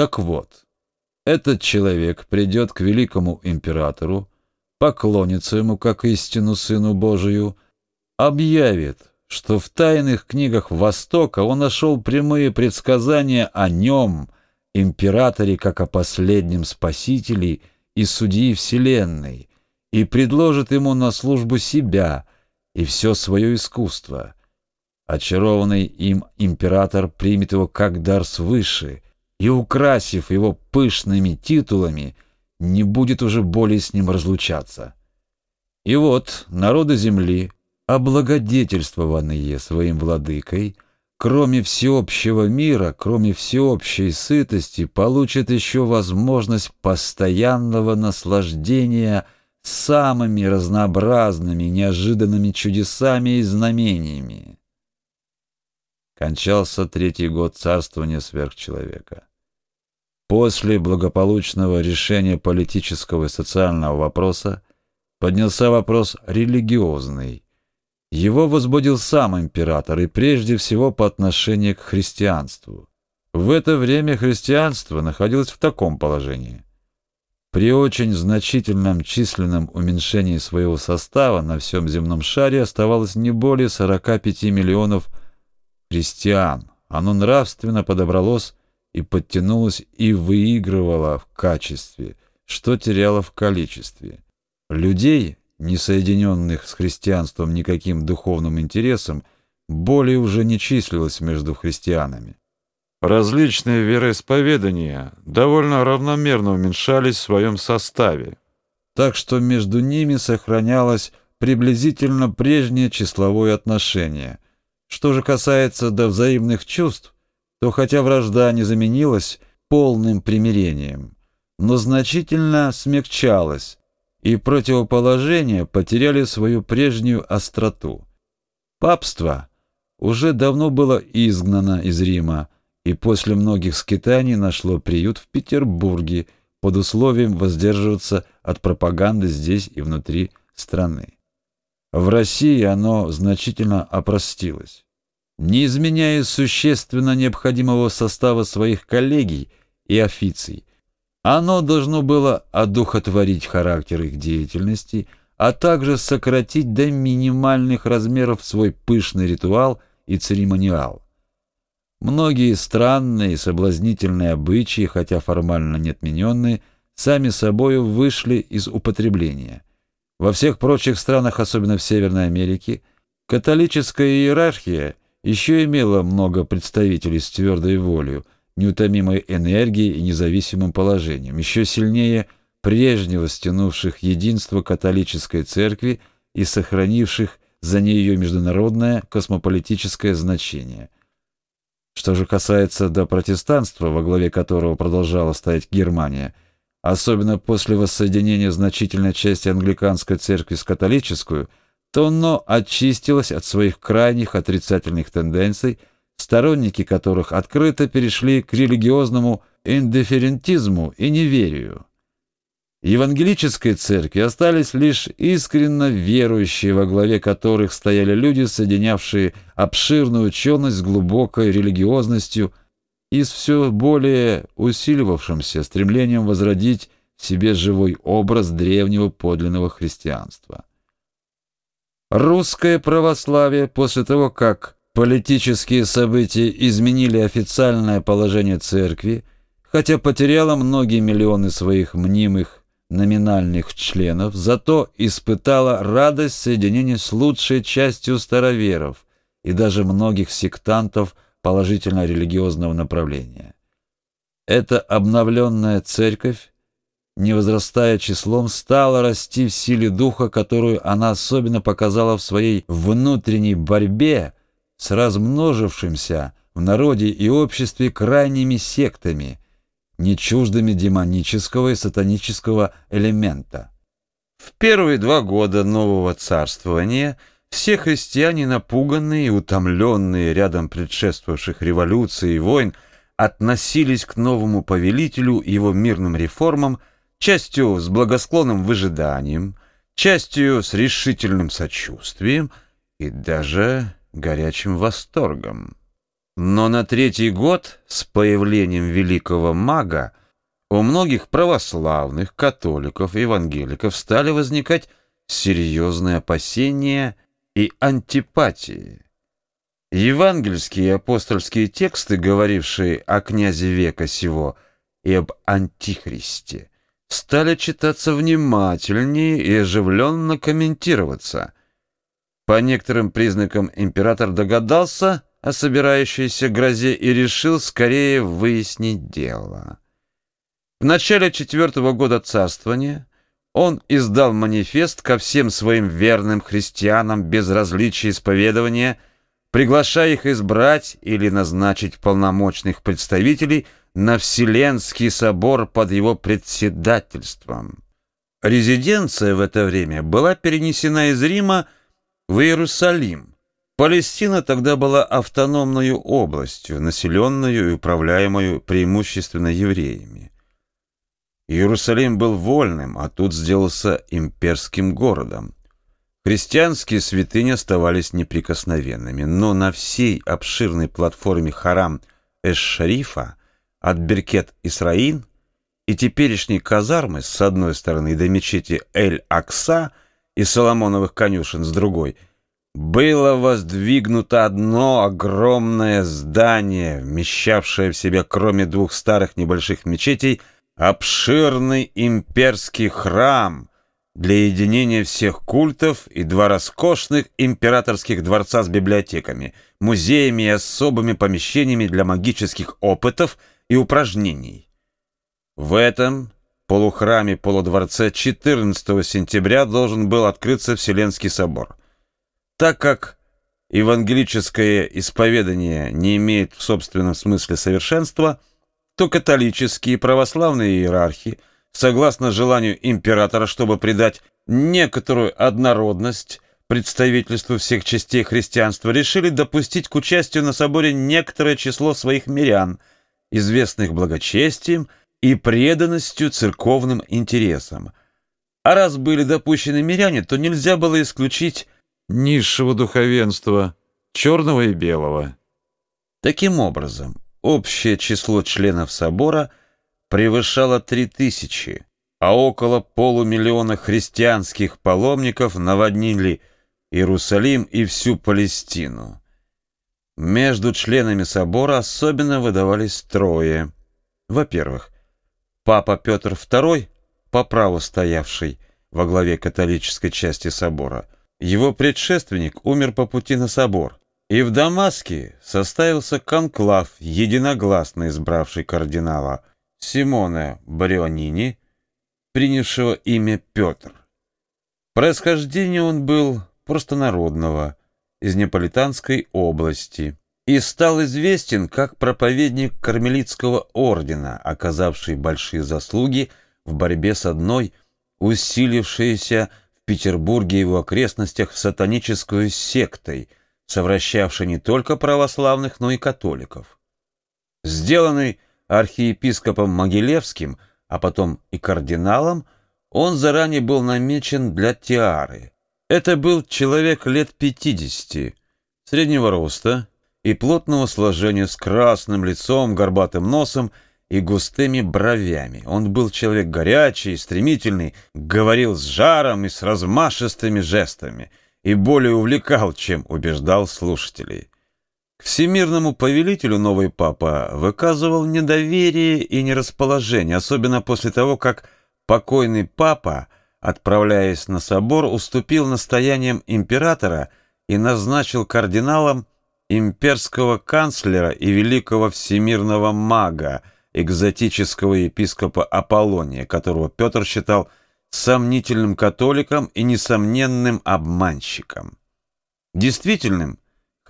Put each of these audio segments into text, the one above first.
Так вот, этот человек придет к великому императору, поклонится ему как истину Сыну Божию, объявит, что в тайных книгах Востока он нашел прямые предсказания о нем, императоре, как о последнем спасителе и судьи Вселенной, и предложит ему на службу себя и все свое искусство. Очарованный им император примет его как дар свыше и, украсив его пышными титулами, не будет уже более с ним разлучаться. И вот народы земли, облагодетельствованные своим владыкой, кроме всеобщего мира, кроме всеобщей сытости, получат еще возможность постоянного наслаждения самыми разнообразными, неожиданными чудесами и знамениями. Кончался третий год царствования сверхчеловека. После благополучного решения политического и социального вопроса поднялся вопрос религиозный. Его возбудил сам император и прежде всего по отношению к христианству. В это время христианство находилось в таком положении. При очень значительном численном уменьшении своего состава на всем земном шаре оставалось не более 45 миллионов христиан. Оно нравственно подобралось и подтянулась и выигрывала в качестве, что теряла в количестве. Людей, не соединенных с христианством никаким духовным интересом, более уже не числилось между христианами. Различные вероисповедания довольно равномерно уменьшались в своем составе, так что между ними сохранялось приблизительно прежнее числовое отношение. Что же касается до взаимных чувств, то хотя вражда не заменилась полным примирением, но значительно смягчалась, и противоположения потеряли свою прежнюю остроту. Папство уже давно было изгнано из Рима и после многих скитаний нашло приют в Петербурге под условием воздерживаться от пропаганды здесь и внутри страны. В России оно значительно опростилось не изменяя существенно необходимого состава своих коллегий и официй. Оно должно было одухотворить характер их деятельности, а также сократить до минимальных размеров свой пышный ритуал и церемониал. Многие странные и соблазнительные обычаи, хотя формально не отмененные, сами собою вышли из употребления. Во всех прочих странах, особенно в Северной Америке, католическая иерархия еще имела много представителей с твердой волей, неутомимой энергией и независимым положением, еще сильнее прежнего стянувших единство католической церкви и сохранивших за ней международное космополитическое значение. Что же касается до протестанства, во главе которого продолжала стоять Германия, особенно после воссоединения значительной части англиканской церкви с католической, то оно очистилось от своих крайних отрицательных тенденций, сторонники которых открыто перешли к религиозному индифферентизму и неверию. Евангелической церкви остались лишь искренно верующие, во главе которых стояли люди, соединявшие обширную ученость с глубокой религиозностью и с все более усиливавшимся стремлением возродить в себе живой образ древнего подлинного христианства. Русское православие после того, как политические события изменили официальное положение церкви, хотя потеряло многие миллионы своих мнимых номинальных членов, зато испытала радость соединения с лучшей частью староверов и даже многих сектантов положительно-религиозного направления. Эта обновленная церковь не возрастая числом, стала расти в силе духа, которую она особенно показала в своей внутренней борьбе с размножившимся в народе и обществе крайними сектами, не чуждыми демонического и сатанического элемента. В первые два года нового царствования все христиане, напуганные и утомленные рядом предшествовавших революций и войн, относились к новому повелителю и его мирным реформам частью с благосклонным выжиданием, частью с решительным сочувствием и даже горячим восторгом. Но на третий год с появлением великого мага у многих православных, католиков, евангеликов стали возникать серьезные опасения и антипатии. Евангельские и апостольские тексты, говорившие о князе века сего и об антихристе, стали читаться внимательнее и оживленно комментироваться. По некоторым признакам император догадался о собирающейся грозе и решил скорее выяснить дело. В начале четвертого года царствования он издал манифест ко всем своим верным христианам без различия исповедования, приглашая их избрать или назначить полномочных представителей на Вселенский собор под его председательством. Резиденция в это время была перенесена из Рима в Иерусалим. Палестина тогда была автономной областью, населенную и управляемую преимущественно евреями. Иерусалим был вольным, а тут сделался имперским городом. Христианские святыни оставались неприкосновенными, но на всей обширной платформе Харам Эш-Шарифа от Беркет Исраин и теперешней казармы с одной стороны до мечети Эль-Акса и Соломоновых конюшен с другой было воздвигнуто одно огромное здание, вмещавшее в себя, кроме двух старых небольших мечетей, обширный имперский храм для единения всех культов и два роскошных императорских дворца с библиотеками, музеями и особыми помещениями для магических опытов и упражнений. В этом полухраме-полудворце 14 сентября должен был открыться Вселенский собор. Так как евангелическое исповедание не имеет в собственном смысле совершенства – то католические и православные иерархи, согласно желанию императора, чтобы придать некоторую однородность представительству всех частей христианства, решили допустить к участию на соборе некоторое число своих мирян, известных благочестием и преданностью церковным интересам. А раз были допущены миряне, то нельзя было исключить низшего духовенства, черного и белого. Таким образом, Общее число членов собора превышало 3000, а около полумиллиона христианских паломников наводнили Иерусалим и всю Палестину. Между членами собора особенно выдавались трое. Во-первых, папа Петр II, по праву стоявший во главе католической части собора, его предшественник умер по пути на собор, и в Дамаске составился конклав, единогласно избравший кардинала Симона Барионини, принявшего имя Петр. Происхождение он был простонародного, из Неаполитанской области, и стал известен как проповедник кармелитского ордена, оказавший большие заслуги в борьбе с одной усилившейся в Петербурге и его окрестностях сатанической сектой – совращавший не только православных, но и католиков. Сделанный архиепископом Могилевским, а потом и кардиналом, он заранее был намечен для тиары. Это был человек лет 50, среднего роста и плотного сложения с красным лицом, горбатым носом и густыми бровями. Он был человек горячий, стремительный, говорил с жаром и с размашистыми жестами — и более увлекал, чем убеждал слушателей. К всемирному повелителю новый папа выказывал недоверие и нерасположение, особенно после того, как покойный папа, отправляясь на собор, уступил настояниям императора и назначил кардиналом имперского канцлера и великого всемирного мага, экзотического епископа Аполлония, которого Петр считал сомнительным католиком и несомненным обманщиком. Действительным,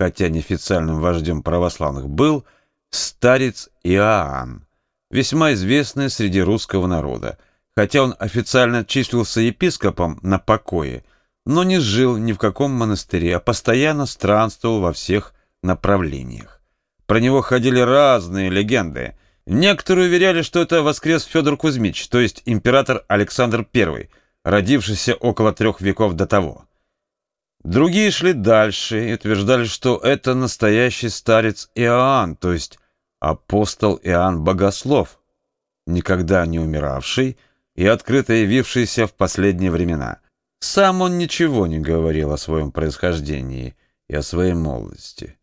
хотя неофициальным вождем православных, был старец Иоанн, весьма известный среди русского народа, хотя он официально числился епископом на покое, но не жил ни в каком монастыре, а постоянно странствовал во всех направлениях. Про него ходили разные легенды – Некоторые уверяли, что это воскрес Федор Кузьмич, то есть император Александр I, родившийся около трех веков до того. Другие шли дальше и утверждали, что это настоящий старец Иоанн, то есть апостол Иоанн Богослов, никогда не умиравший и открыто явившийся в последние времена. Сам он ничего не говорил о своем происхождении и о своей молодости.